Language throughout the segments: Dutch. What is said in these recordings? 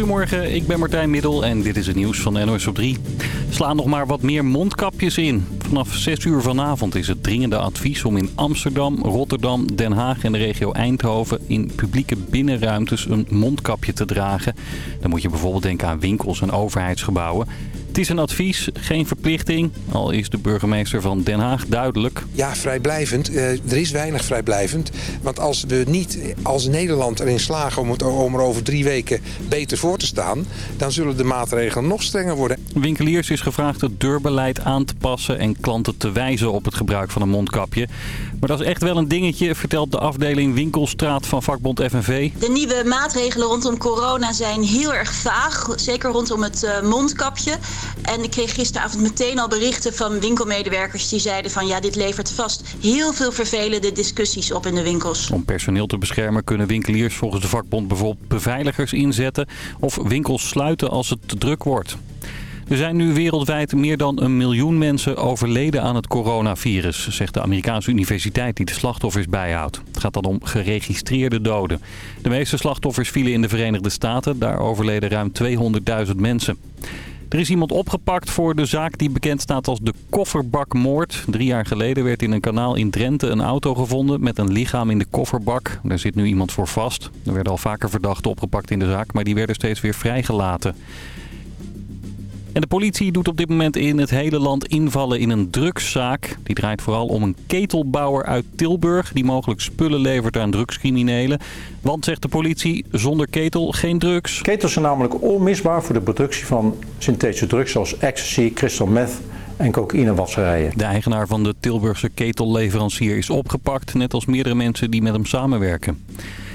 Goedemorgen, ik ben Martijn Middel en dit is het nieuws van NOS op 3. Slaan nog maar wat meer mondkapjes in. Vanaf 6 uur vanavond is het dringende advies om in Amsterdam, Rotterdam, Den Haag en de regio Eindhoven in publieke binnenruimtes een mondkapje te dragen. Dan moet je bijvoorbeeld denken aan winkels en overheidsgebouwen. Het is een advies, geen verplichting. Al is de burgemeester van Den Haag duidelijk. Ja, vrijblijvend. Uh, er is weinig vrijblijvend. Want als we niet als Nederland erin slagen om, het, om er over drie weken beter voor te staan... dan zullen de maatregelen nog strenger worden. Winkeliers is gevraagd het deurbeleid aan te passen... en klanten te wijzen op het gebruik van een mondkapje. Maar dat is echt wel een dingetje, vertelt de afdeling Winkelstraat van vakbond FNV. De nieuwe maatregelen rondom corona zijn heel erg vaag. Zeker rondom het uh, mondkapje. En ik kreeg gisteravond meteen al berichten van winkelmedewerkers die zeiden van ja, dit levert vast heel veel vervelende discussies op in de winkels. Om personeel te beschermen kunnen winkeliers volgens de vakbond bijvoorbeeld beveiligers inzetten of winkels sluiten als het te druk wordt. Er zijn nu wereldwijd meer dan een miljoen mensen overleden aan het coronavirus, zegt de Amerikaanse universiteit die de slachtoffers bijhoudt. Het gaat dan om geregistreerde doden. De meeste slachtoffers vielen in de Verenigde Staten, daar overleden ruim 200.000 mensen. Er is iemand opgepakt voor de zaak die bekend staat als de kofferbakmoord. Drie jaar geleden werd in een kanaal in Drenthe een auto gevonden met een lichaam in de kofferbak. Daar zit nu iemand voor vast. Er werden al vaker verdachten opgepakt in de zaak, maar die werden steeds weer vrijgelaten. En de politie doet op dit moment in het hele land invallen in een drugszaak. Die draait vooral om een ketelbouwer uit Tilburg die mogelijk spullen levert aan drugscriminelen. Want, zegt de politie, zonder ketel geen drugs. Ketels zijn namelijk onmisbaar voor de productie van synthetische drugs zoals ecstasy, crystal meth en cocaïnewasserijen. De eigenaar van de Tilburgse ketelleverancier is opgepakt, net als meerdere mensen die met hem samenwerken.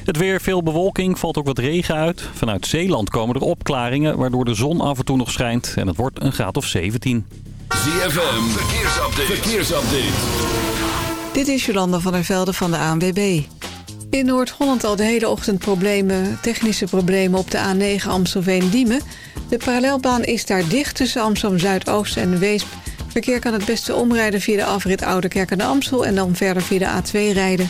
Het weer, veel bewolking, valt ook wat regen uit. Vanuit Zeeland komen er opklaringen, waardoor de zon af en toe nog schijnt. En het wordt een graad of 17. ZFM, verkeersupdate. verkeersupdate. Dit is Jolanda van der Velde van de ANWB. In Noord-Holland al de hele ochtend problemen, technische problemen op de A9 Amstelveen-Diemen. De parallelbaan is daar dicht tussen Amsterdam-Zuidoost en Weesp. Verkeer kan het beste omrijden via de afrit Ouderkerk en de Amstel... en dan verder via de A2 rijden.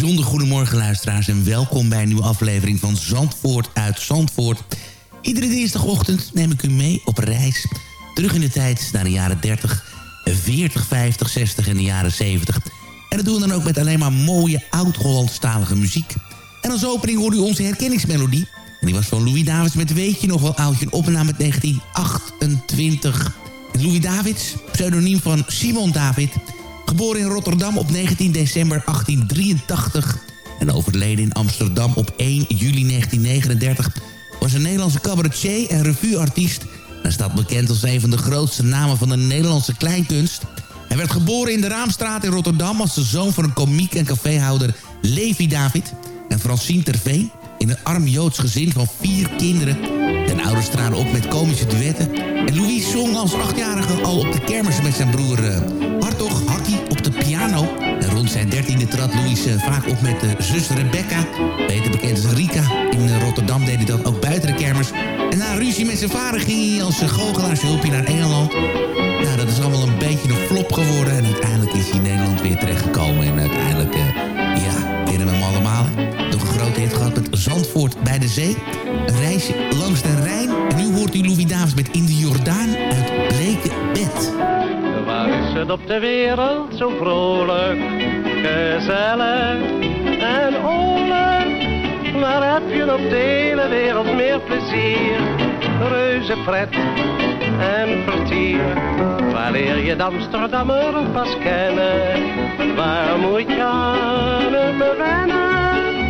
Bijzonder goedemorgen luisteraars en welkom bij een nieuwe aflevering van Zandvoort uit Zandvoort. Iedere dinsdagochtend neem ik u mee op reis. Terug in de tijd naar de jaren 30, 40, 50, 60 en de jaren 70. En dat doen we dan ook met alleen maar mooie oud-Hollandstalige muziek. En als opening hoorde u onze herkenningsmelodie. En die was van Louis Davids met Weet je nog wel oudje, een opname met 1928. En Louis Davids, pseudoniem van Simon David... Geboren in Rotterdam op 19 december 1883 en overleden in Amsterdam op 1 juli 1939... was een Nederlandse cabaretier en revueartiest. Hij staat bekend als een van de grootste namen van de Nederlandse kleinkunst. Hij werd geboren in de Raamstraat in Rotterdam... als de zoon van een komiek en caféhouder Levi David en Francine Terveen... in een arm Joods gezin van vier kinderen. Zijn ouders traden op met komische duetten... en Louis zong als achtjarige al op de kermis met zijn broer... Uh, Hartog zijn dertiende trad Louis uh, vaak op met uh, zus Rebecca. Beter bekend als Rika. In uh, Rotterdam deed hij dat ook buiten de kermis. En na ruzie met zijn vader ging hij als goochelaarsjulpje naar Engeland. Nou, dat is allemaal een beetje een flop geworden. En uiteindelijk is hij in Nederland weer terechtgekomen. En uiteindelijk, ja, kennen we hem allemaal. Nog een grote gehad met Zandvoort bij de zee. Een reisje langs de Rijn. En nu hoort u Louis Davids met In de Jordaan uit Bleke Bed. Waar is het op de wereld zo vrolijk, gezellig en oorlijk? Waar heb je op de hele wereld meer plezier, reuze pret en vertier? Waar leer je Amsterdammer pas kennen? Waar moet je aan hem wennen?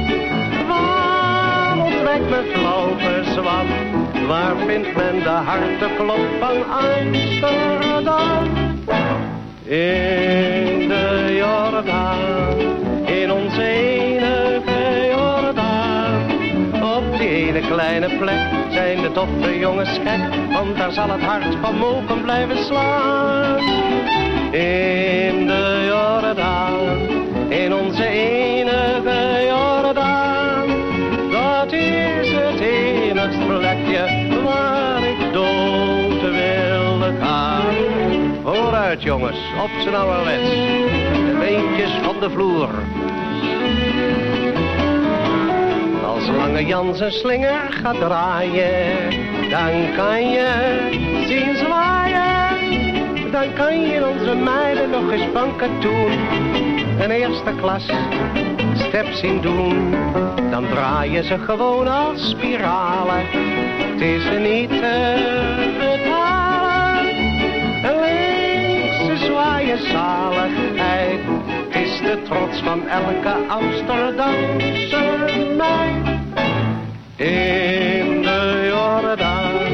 Waar ontdekt men flauw gezwam? Waar vindt men de harteklop van Amsterdam? In de Jordaan, in onze enige Jordaan. Op die ene kleine plek zijn de toffe jongens gek, want daar zal het hart van mogen blijven slaan. In de Jordaan, in onze enige Jordaan, dat is het enigste plekje jongens, op zijn ouderwets. De beentjes van de vloer. Als Lange Jan zijn slinger gaat draaien, dan kan je zien zwaaien. Dan kan je onze meiden nog eens van katoen een eerste klas step zien doen. Dan draaien ze gewoon als spiralen. Het is niet te zwaaien zaligheid. Is de trots van elke Amsterdamse meid. In de Jordaan,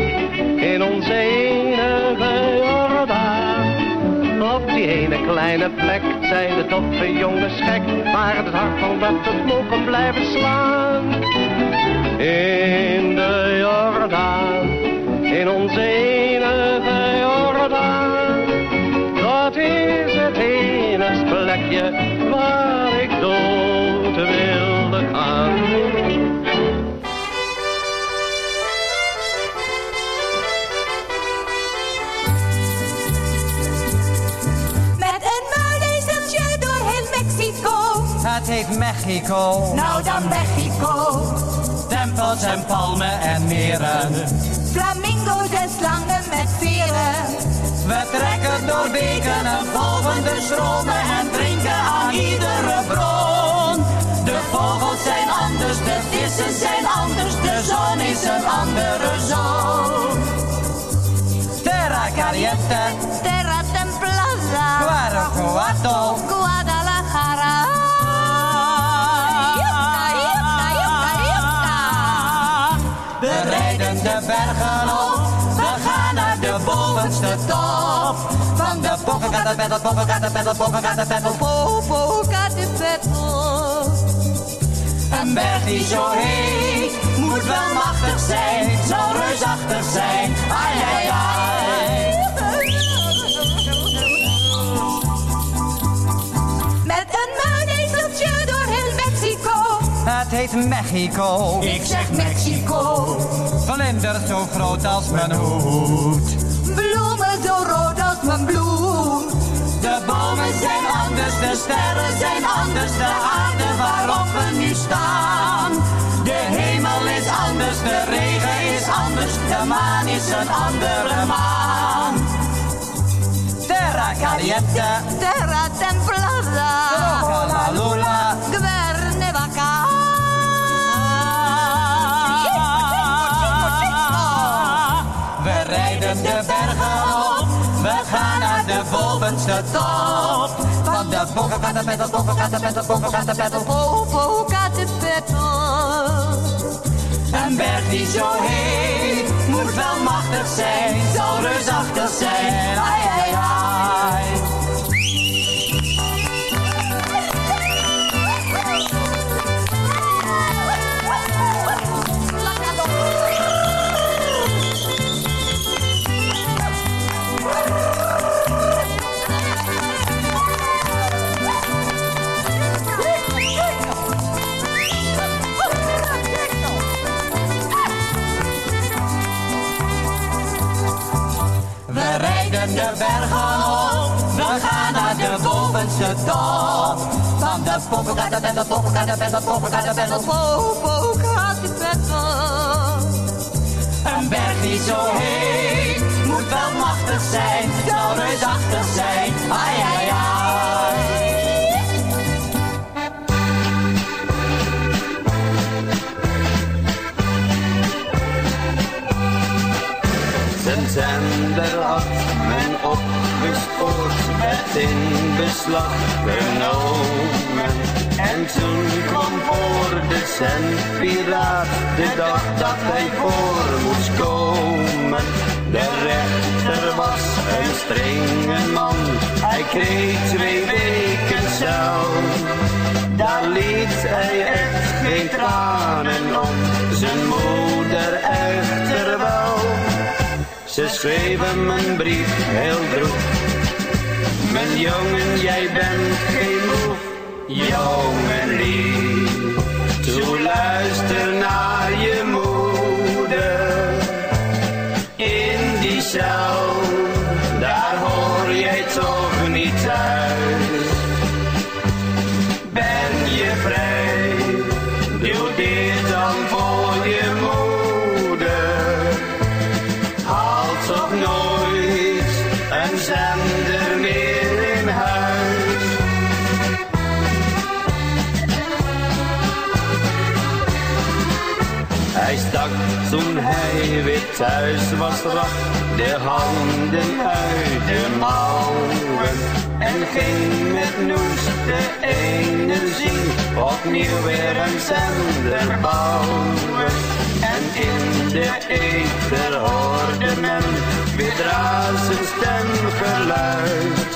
in onze enige Jordaan. Op die ene kleine plek zijn de toffe jongens gek, maar het hart van dat het mogen blijven slaan. In de Jordaan, in onze waar ik dood wilde gaan. Met een muilezeltje door heel Mexico. Het heet Mexico. Nou dan Mexico. Tempels en palmen en meren. Flamingo's en slangen met veren. We trekken door beken en volgen de stromen en drinken iedere bron. De vogels zijn anders, de vissen zijn anders, de zon is een andere zon. Terra caliente, Terra templada. Guanajuato, Guadalajara. Yucca, yucca. we rijden de bergen op, we gaan naar de bovenste top. Van de Poppenkattenpettel, Poppenkattenpettel, Poppenkattenpettel, Popocatépetl. Een berg die zo heet, moet wel machtig zijn, zal reusachtig zijn. Ai, ai, ai. Met een muilezeltje door heel Mexico. Het heet Mexico. Ik zeg Mexico. Vlinders zo groot als mijn hoed. Mijn bloem. De bomen zijn anders, de sterren zijn anders, de aarde waarop we nu staan. De hemel is anders, de regen is anders, de maan is een andere maan. Terra caliente, Terra templada. la lula. We rijden de bovenste top. Van de Poppenkattenpettel, Poppenkattenpettel, Poppenkattenpettel, Popocatépetl. Een berg die zo heet, moet wel machtig zijn, zal reusachtig zijn. Ai, ai, ai. De bergen op, we gaan naar de bovenste top. Van de Poppenkattenpettel, Poppenkattenpettel, Poppenkattenpettel, Popocatépetl. Een berg die zo heet, moet wel machtig zijn, zal reusachtig zijn. Ai, ai, ai. Zender had opgespoord, werd in beslag genomen. En toen kwam voor de zendpiraat de dag dat hij voor moest komen. De rechter was een strenge man, hij kreeg twee weken cel. Daar liet hij echt geen tranen om, zijn moeder echter wel. Ze schreef hem een brief heel droef. Mijn jongen, jij bent geen moef. Jongen thuis was, rak de handen uit de mouwen. En ging met Noes de energie opnieuw weer een zender bouwen. En in de ether hoorde men weer zijn stemgeluid.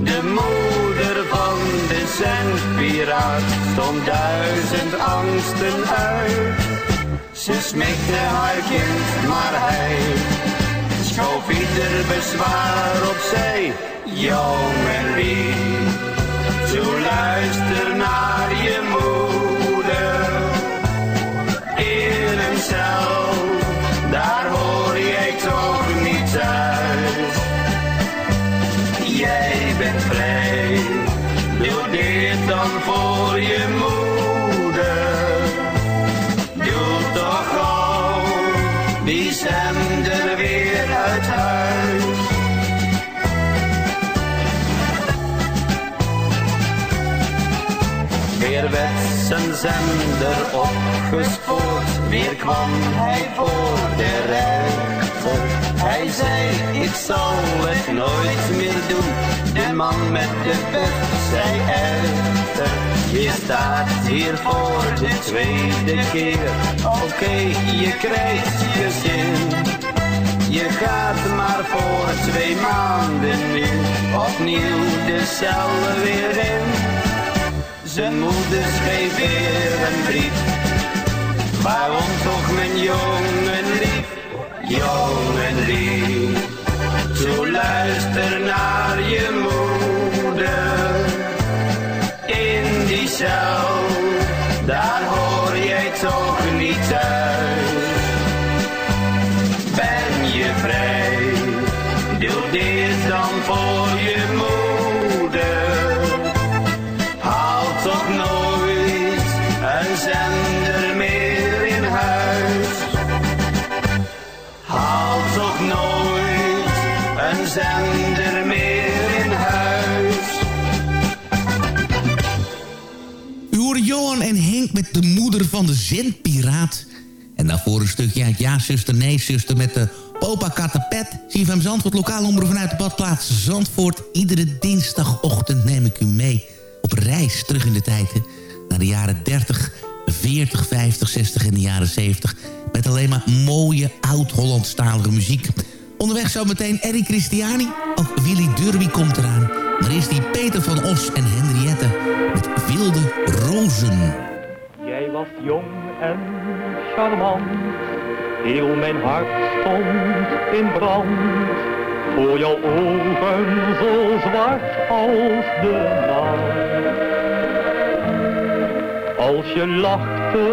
De moeder van de zendpiraat stond duizend angsten uit. Ze smikte haar kind, maar hij schoof ieder bezwaar opzij. Jongen lief, zo luister naar je. Zender opgespoord, weer kwam hij voor de rechter. Hij zei, ik zal het nooit meer doen. De man met de pet zei echter, je staat hier voor de tweede keer. Oké, je krijgt je zin. Je gaat maar voor twee maanden nu opnieuw de cel weer in. Zijn moeder schreef weer een brief. Waarom toch mijn jongen lief, jongen lief. Zo luister naar je moeder. In die cel, daar hoor jij toch niet thuis. Met de moeder van de zendpiraat. En daarvoor een stukje uit Ja, zuster, nee, zuster... met de Popa Katapet. CFM Zandvoort, lokaal omroep vanuit de badplaats Zandvoort. Iedere dinsdagochtend neem ik u mee op reis terug in de tijd. hè, Naar de jaren 30, 40, 50, 60 en de jaren 70. Met alleen maar mooie oud-Hollandstalige muziek. Onderweg zometeen Eddie Christiani. Ook Willy Derby komt eraan. Maar is die Peter van Os en Henriette met Wilde Rozen. Jij was jong en charmant, heel mijn hart stond in brand. Voor jouw ogen zo zwart als de nacht. Als je lachte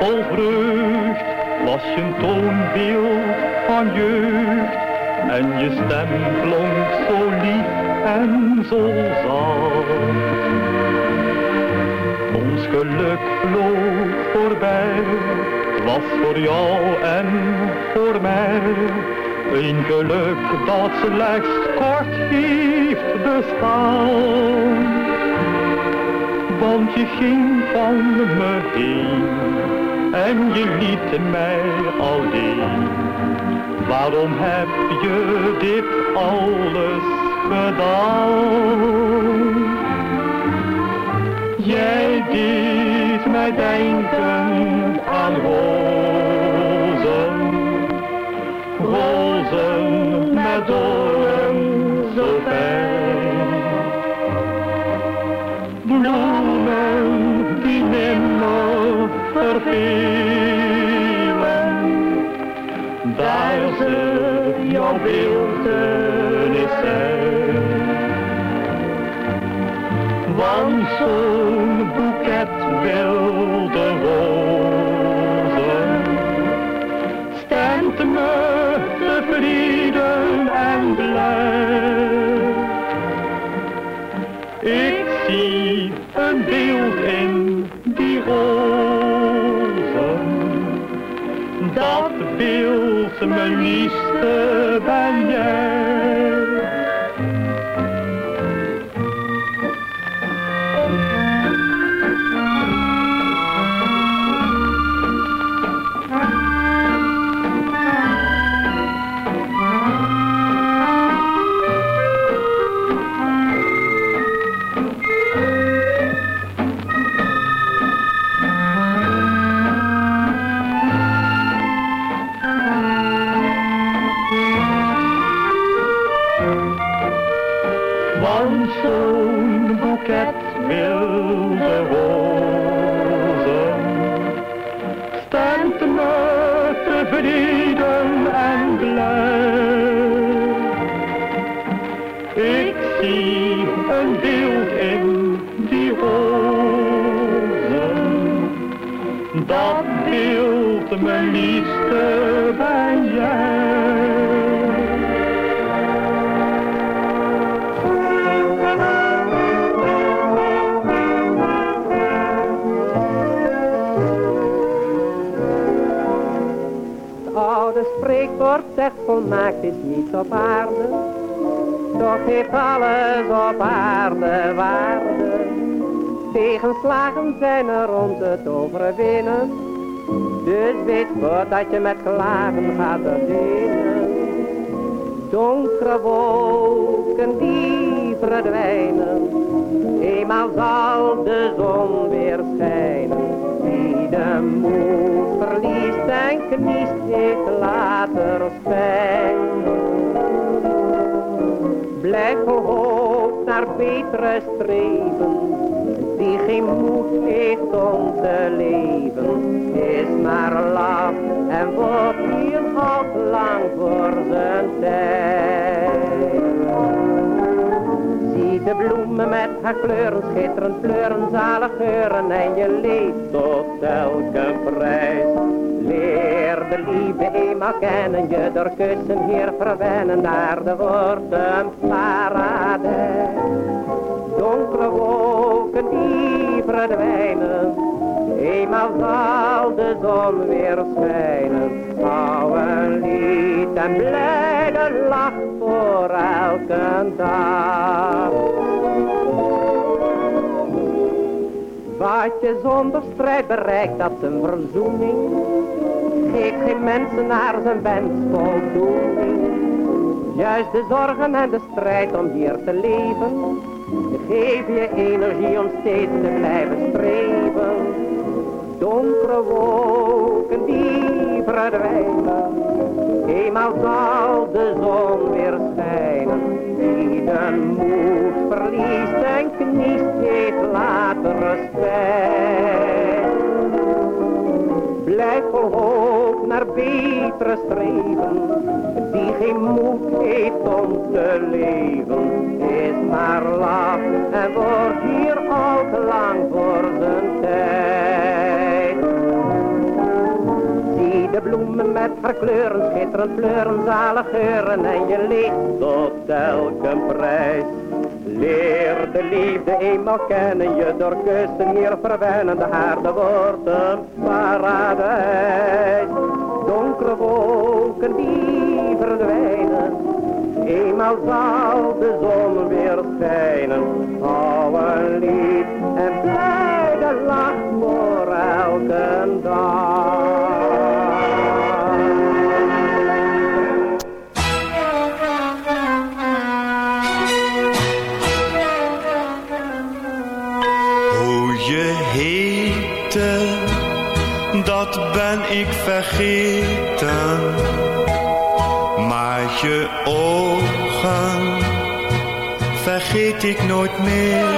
vol vreugd, was je een toonbeeld van jeugd. En je stem klonk zo lief en zo zacht. Ons geluk vloog voorbij, was voor jou en voor mij. Een geluk dat slechts kort heeft bestaan. Want je ging van me heen en je liet mij alleen. Waarom heb je dit alles gedaan? Deed mij denken aan rozen, rozen met doorn zo fijn. Bloemen die nimmer vervelen, daar ze Want zo'n boeket wilde rozen stemt me tevreden en blij. Ik zie een beeld in die rozen, dat beeld mijn liefste niet op aarde, toch heeft alles op aarde waarde. Tegenslagen zijn er om het overwinnen. Dus weet dat je met klagen gaat beginnen. Donkere wolken die verdwijnen. Eenmaal zal de zon weer schijnen. Wie de moed verliest en kniest heeft later spijt. Blijf vol hoop naar betere streven die geen moed heeft om te leven, is maar laf en wordt hier al lang voor zijn tijd. Zie de bloemen met haar kleuren, schitterend kleuren, zalig geuren en je leeft tot elke prijs. Liefde eenmaal kennen, je door kussen hier verwennen, naar de wordt een paradijs. Donkere wolken die verdwijnen, eenmaal zal de zon weer schijnen. Hou een en blijde lach voor elke dag. Wat je zonder strijd bereikt, dat is een verzoening. Geen mensen naar zijn wens voldoening. Juist de zorgen en de strijd om hier te leven, geef je energie om steeds te blijven streven. Donkere wolken die verdwijnen, eenmaal zal de zon weer schijnen. Wie de moed verliest en kniest, heeft later respect. Blijf vol hoop naar betere streven, die geen moed heeft om te leven, is maar laf en wordt hier al te lang voor zijn tijd. Bloemen met haar kleuren, schitterend kleuren, zalig geuren en je leeft tot elke prijs. Leer de liefde eenmaal kennen, je door kussen hier verwennen, de haarde wordt paradijs. Donkere wolken die verdwijnen, eenmaal zal de zon weer schijnen. Hou een lied en blijde lach voor elke dag. Vergeten. Maar je ogen vergeet ik nooit meer.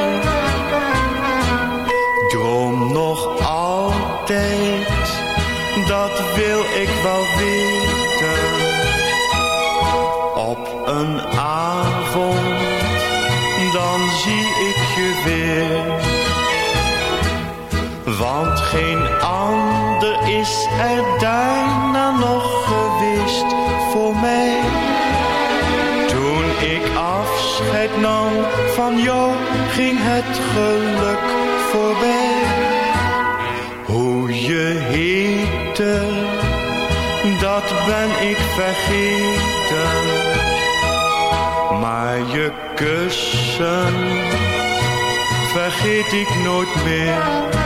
Vergeten. Maar je kussen vergeet ik nooit meer.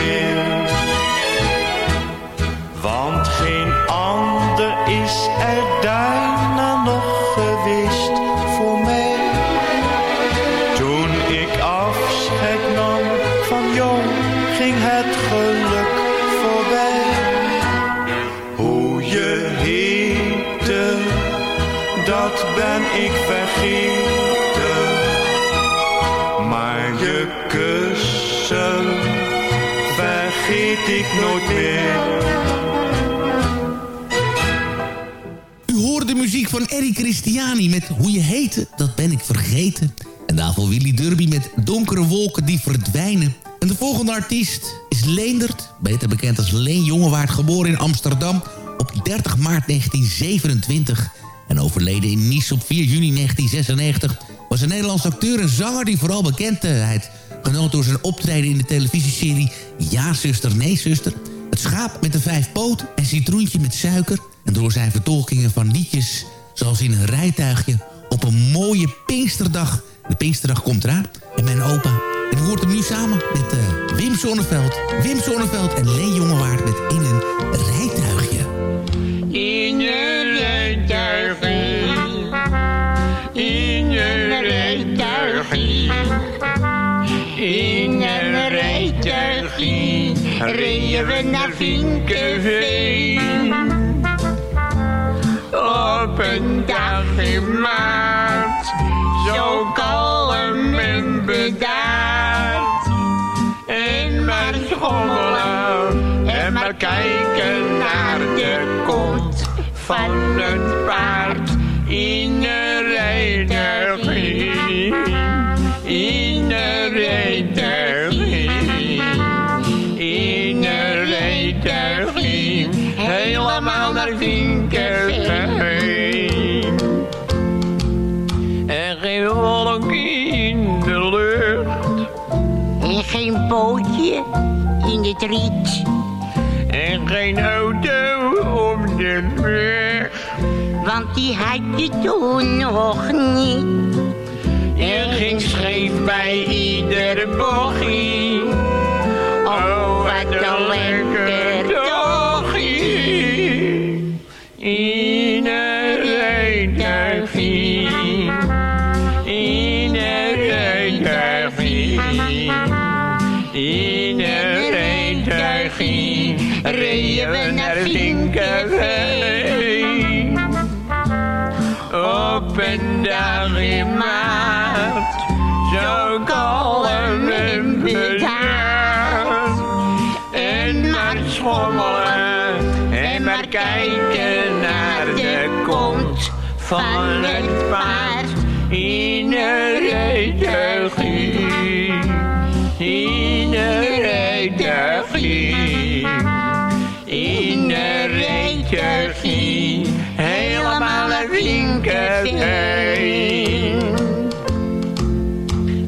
Ik Christiani met Hoe je heette, dat ben ik vergeten. En daarvoor Willy Derby met Donkere wolken die verdwijnen. En de volgende artiest is Leendert, beter bekend als Leen Jongewaard, geboren in Amsterdam op 30 maart 1927 en overleden in Nice op 4 juni 1996... was een Nederlandse acteur en zanger die vooral bekendheid genoot door zijn optreden in de televisieserie Ja zuster, nee zuster... Het schaap met de vijf poten en citroentje met suiker... en door zijn vertolkingen van liedjes zoals in een rijtuigje... op een mooie Pinksterdag. De Pinksterdag komt eraan en mijn opa. En u hoort hem nu samen met eh, Wim Sonneveld. Wim Sonneveld en Leen Jongewaard met In een rijtuigje. In een rijtuigje, in een rijtuigje, in een rijtuigje, reden we naar Vinkenveen. Maart, zo kalm en bedaard. En maar schommelen en maar kijken naar de kont van het paard in het riet. En geen auto op de weg. Want die had je toen nog niet. En geen scheef bij ieder bochtje. Oh, wat een van het paard. In een rijtuigje. In een rijtuigje. In een rijtuigje. Helemaal naar Vinkenveen.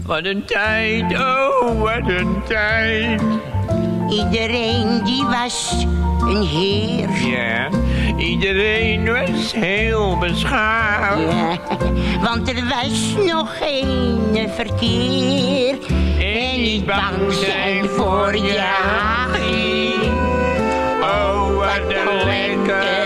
Wat een tijd, oh wat een tijd. Iedereen die was een heer. Ja, iedereen was heel beschaafd. Ja, want er was nog geen verkeer. En niet bang zijn voor jagen. Oh, wat een lekker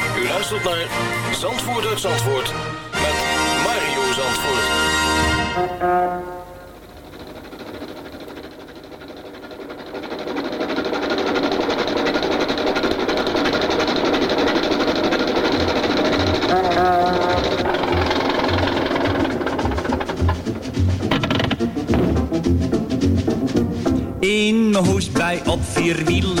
U luistert naar Zandvoort uit Zandvoort met Mario Zandvoort. In mijn hoestbui op vier wielen en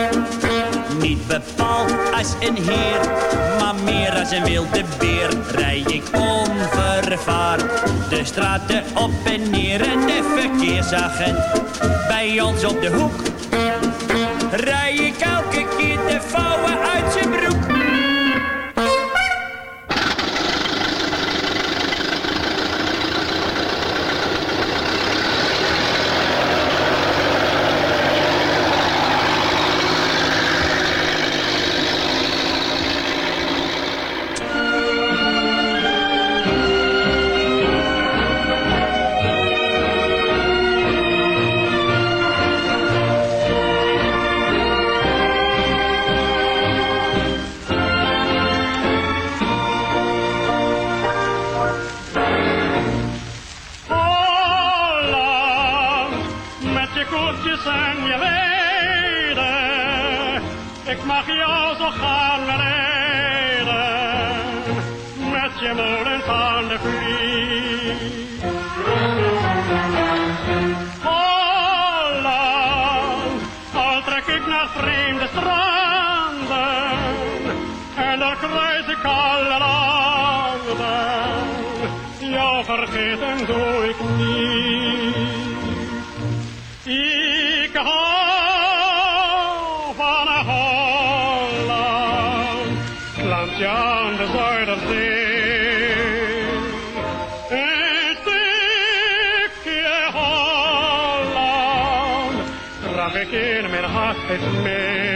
Niet bepaald als een heer, maar meer als een wilde beer. Rij ik onvervaard de straten op en neer en de verkeersagent bij ons op de hoek. Rij ik elke keer de vouwen uit zijn en je leden. Ik mag jou zo gaan leiden, met je molens aan de vliet. Holland, al trek ik naar vreemde stranden, en daar kruis ik alle landen. Jou vergeten doe ik niet. In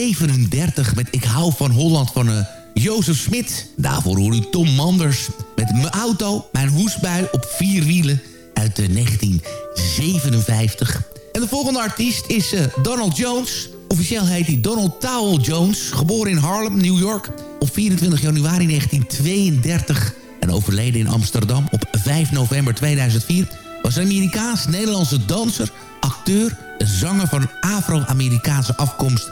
37 met Ik hou van Holland van uh, Jozef Smit. Daarvoor hoor u Tom Manders met Mijn auto, Mijn hoesbui op vier wielen uit eh, de 1957. En de volgende artiest is eh, Donald Jones. Officieel heet hij Donald Towel Jones. Geboren in Harlem, New York op 24 januari 1932. En overleden in Amsterdam op 5 november 2004. Was een Amerikaans-Nederlandse danser, acteur, zanger van Afro-Amerikaanse afkomst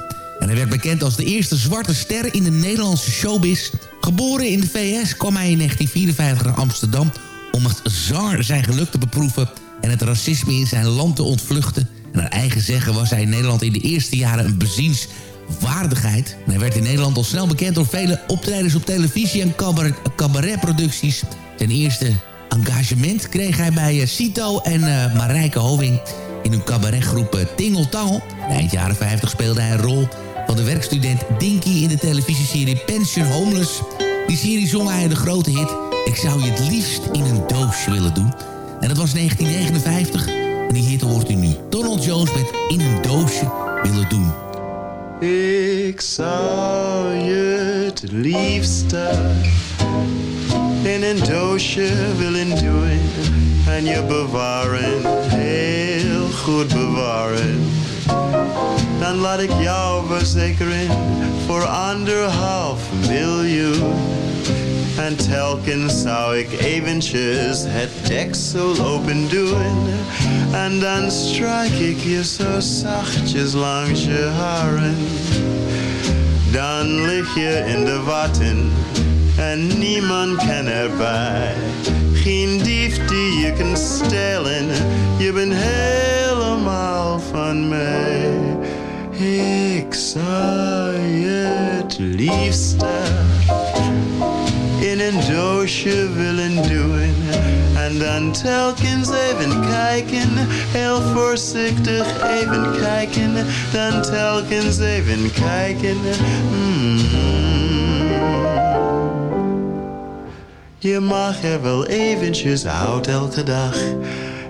hij werd bekend als de eerste zwarte ster in de Nederlandse showbiz. Geboren in de VS kwam hij in 1954 naar Amsterdam... om als zanger zijn geluk te beproeven en het racisme in zijn land te ontvluchten. En naar eigen zeggen was hij in Nederland in de eerste jaren een bezienswaardigheid. En hij werd in Nederland al snel bekend door vele optredens op televisie en cabaret, cabaretproducties. Ten eerste engagement kreeg hij bij uh, Cito en uh, Marijke Hoving in hun cabaretgroep uh, Tingeltangel. Eind jaren 50 speelde hij een rol van de werkstudent Dinky in de televisieserie Pension Homeless. Die serie zong hij de grote hit Ik zou je het liefst in een doosje willen doen. En dat was 1959 en die hit hoort u nu. Donald Jones met In een doosje willen doen. Ik zou je het liefste in een doosje willen doen en je bewaren, heel goed bewaren. Dan laat ik jou verzekeren voor anderhalf miljoen. En telkens zou ik eventjes het deksel open doen. En dan strijk ik je zo zachtjes langs je haren. Dan lig je in de watten en niemand kan erbij. Geen dief die je kan stelen, je bent helemaal van mij. Ik zou het liefste in een doosje willen doen. En dan telkens even kijken, heel voorzichtig even kijken. Dan telkens even kijken. Mm. Je mag er wel eventjes uit elke dag.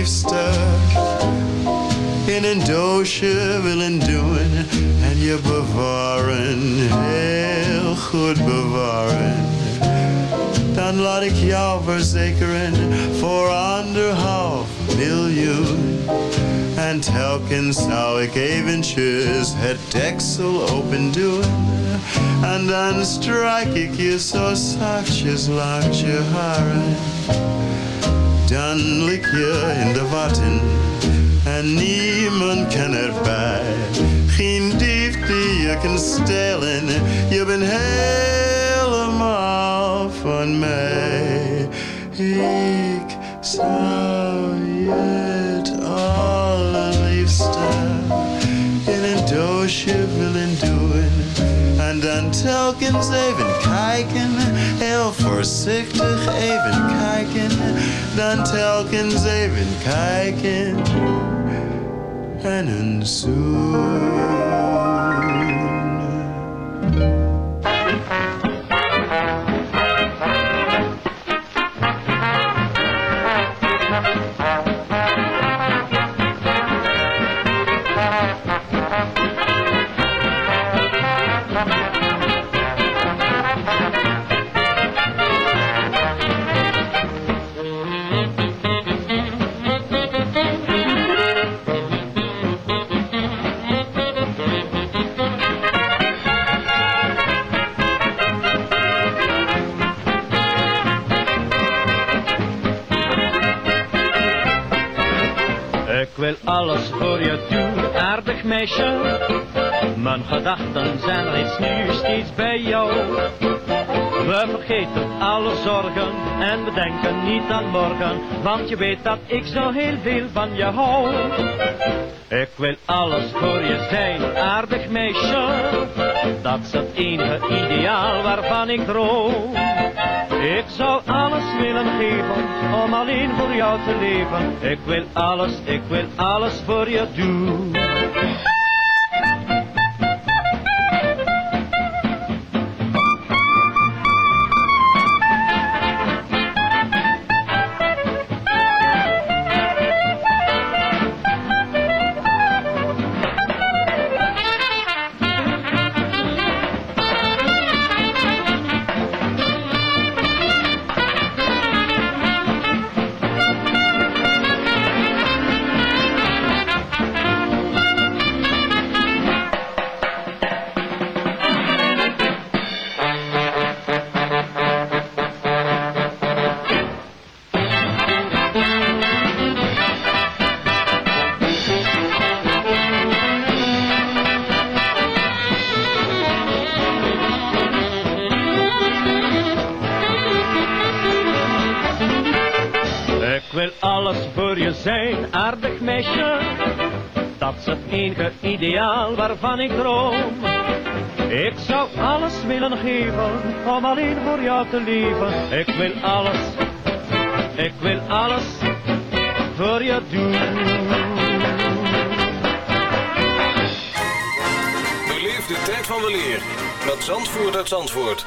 liefste in een doosje willen doen en je bewaren, heel goed bewaren. Dan laat ik jou verzekeren voor anderhalf miljoen. En telkens zou ik eventjes het deksel open doen. En dan strijk ik je zo zachtjes langs je haren. Dan lik je in de watten en niemand kan erbij. Geen dief die je kan stelen, je bent helemaal van mij. Ik zou je het allerliefste in een doosje willen doen. En dan telkens even kijken, heel voorzichtig even kijken. Dan telkens even kijken en een zoen. Mijn gedachten zijn reeds nu steeds bij jou. We vergeten alle zorgen en we denken niet aan morgen, want je weet dat ik zo heel veel van je hou. Ik wil alles voor je zijn, aardig meisje. Dat is het enige ideaal waarvan ik droom. Ik zou alles willen geven om alleen voor jou te leven. Ik wil alles, ik wil alles voor je doen. Thank you. Ideaal waarvan ik droom. Ik zou alles willen geven om alleen voor jou te leven. Ik wil alles, ik wil alles voor je doen. Beleef de tijd van weleer met Zandvoort uit Zandvoort.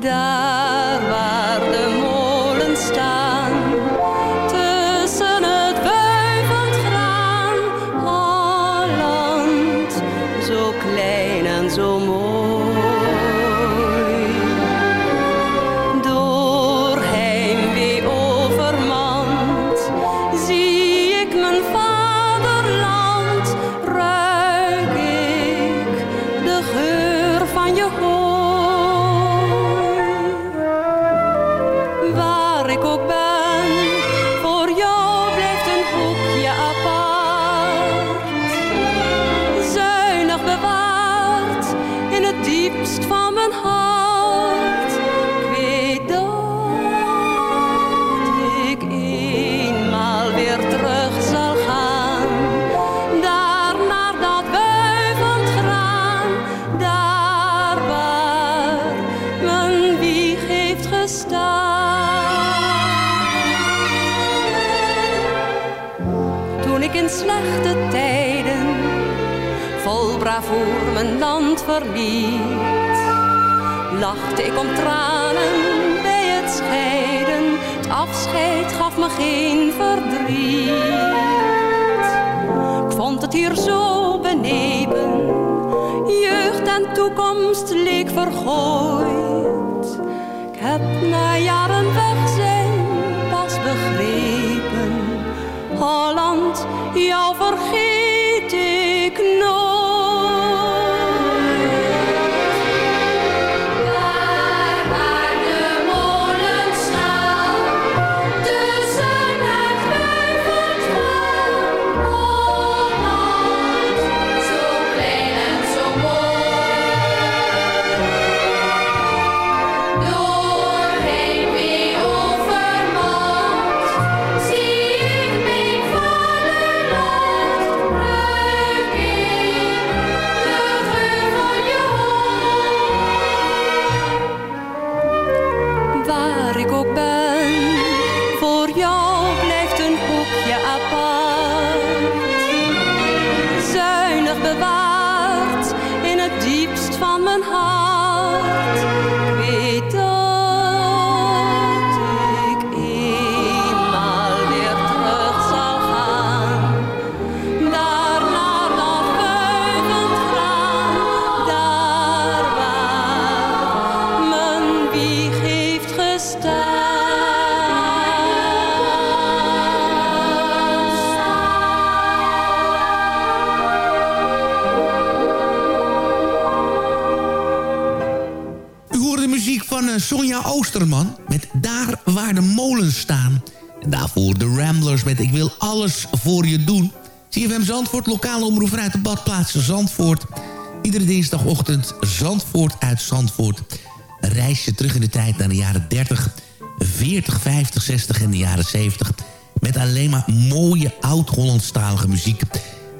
Да. Bravoer mijn land verliet, lachte ik om tranen bij het scheiden. Het afscheid gaf me geen verdriet. Ik vond het hier zo benepen, jeugd en toekomst leek vergooid. Ik heb na jaren weg zijn pas begrepen, Holland, jou vergeet mijn hart. Met Daar waar de molens staan. En daarvoor de Ramblers met Ik wil alles voor je doen. CFM Zandvoort, lokale omroep vanuit de badplaats Zandvoort. Iedere dinsdagochtend Zandvoort uit Zandvoort. Een reisje terug in de tijd naar de jaren 30, 40, 50, 60 en de jaren 70. Met alleen maar mooie oud-Hollandstalige muziek.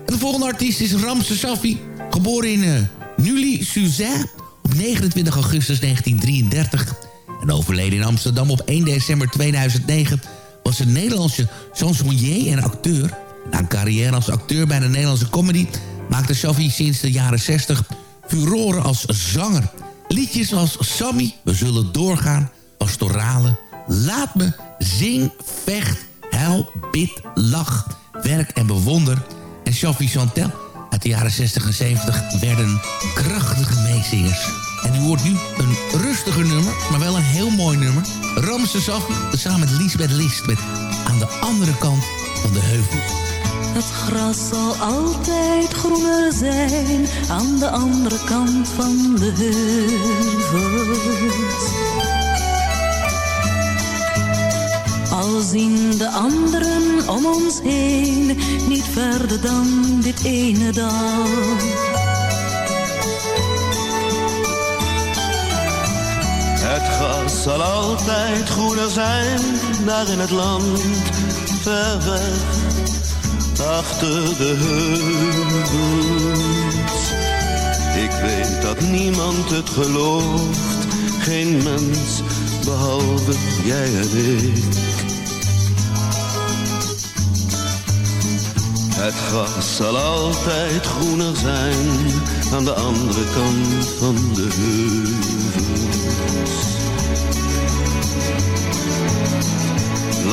En de volgende artiest is Ramse Safi. Geboren in uh, Nully-Suzanne op 29 augustus 1933. En overleden in Amsterdam op 1 december 2009... was een Nederlandse chansonnier en acteur. Na een carrière als acteur bij de Nederlandse comedy... maakte Shafi sinds de jaren 60 furoren als zanger. Liedjes als Sammy, We Zullen Doorgaan, Pastorale... Laat Me, Zing, Vecht, Huil, Bid, Lach, Werk en Bewonder... en Shafi Chantel uit de jaren 60 en 70 werden krachtige meezingers. En u hoort nu een rustiger nummer, maar wel een heel mooi nummer. Ramse Safi, samen met Lisbeth List met Aan de andere kant van de heuvels. Het gras zal altijd groener zijn aan de andere kant van de heuvels. Al zien de anderen om ons heen niet verder dan dit ene dal. Het gras zal altijd groener zijn, daar in het land, ver weg, achter de heuvels. Ik weet dat niemand het gelooft, geen mens, behalve jij en ik. Het gras zal altijd groener zijn aan de andere kant van de heuvels.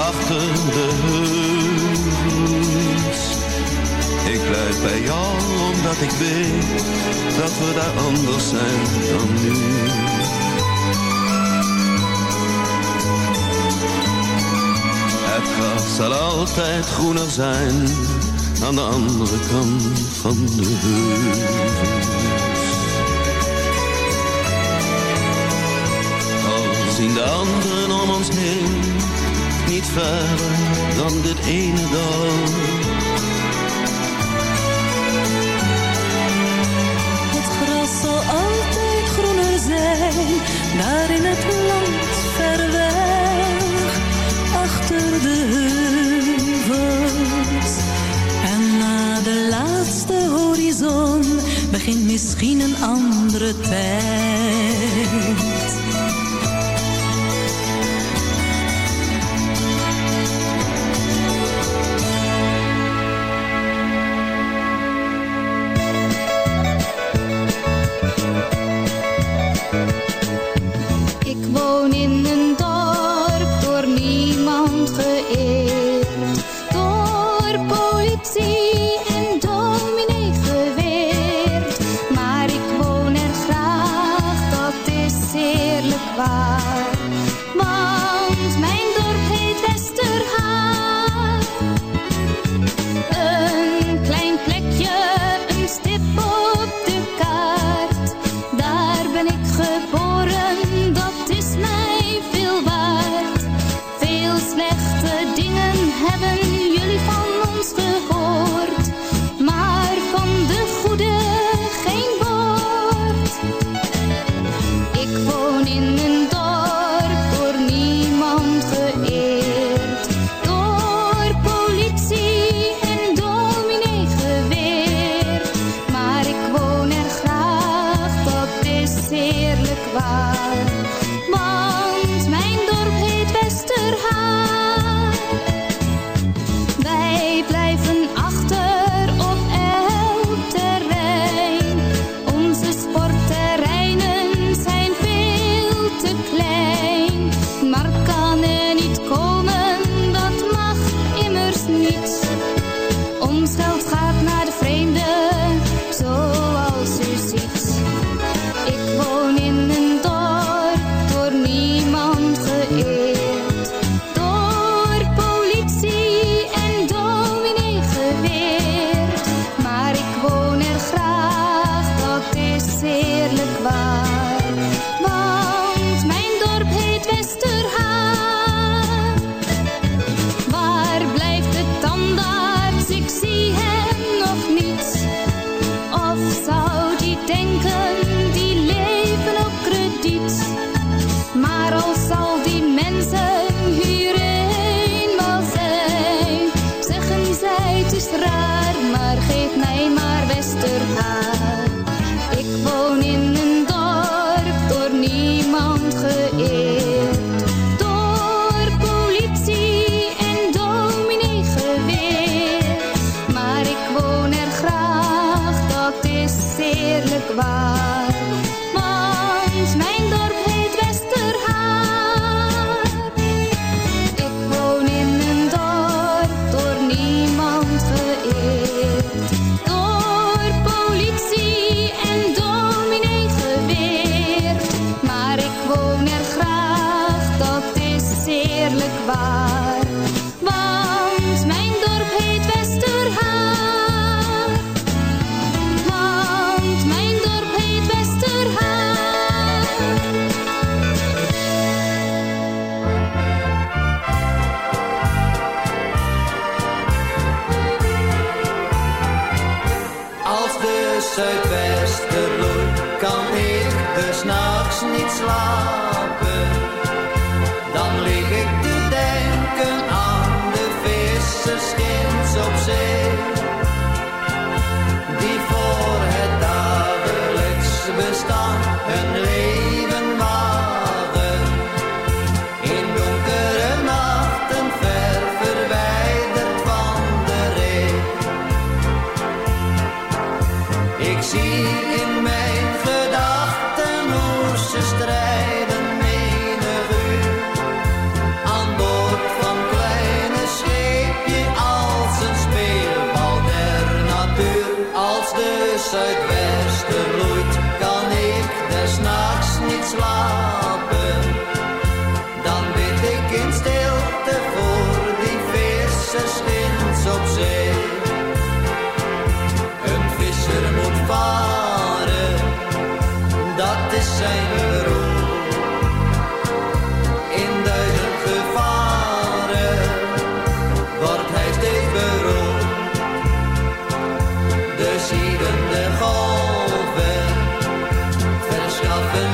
achter de heuvels. Ik blijf bij jou, omdat ik weet, dat we daar anders zijn dan nu. Het gras zal altijd groener zijn, aan de andere kant van de heuvels. Al zien de anderen om ons heen niet verder dan dit ene dal. Het gras zal altijd groener zijn, daar in het land ver weg, achter de heuvels. En na de laatste horizon begint misschien een andere tijd.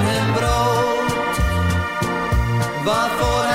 Hem brood, waarvoor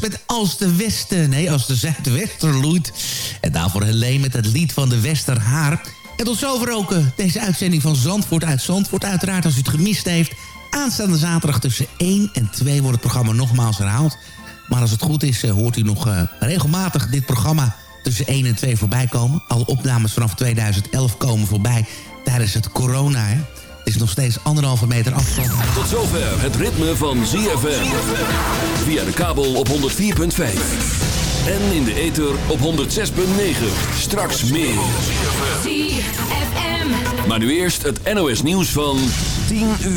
met Als de Westen, nee, Als de Zuidwester loeit. En daarvoor Helene met het lied van de Westerhaar. En tot zover ook eh, deze uitzending van Zandvoort uit Zandvoort. Uiteraard als u het gemist heeft. Aanstaande zaterdag tussen 1 en 2 wordt het programma nogmaals herhaald. Maar als het goed is, eh, hoort u nog eh, regelmatig dit programma tussen 1 en 2 voorbij komen. Alle opnames vanaf 2011 komen voorbij tijdens het corona, hè. Is nog steeds anderhalve meter afstand. Tot zover het ritme van ZFM. Via de kabel op 104.5. En in de ether op 106.9. Straks meer. ZFM. Maar nu eerst het NOS nieuws van 10 uur.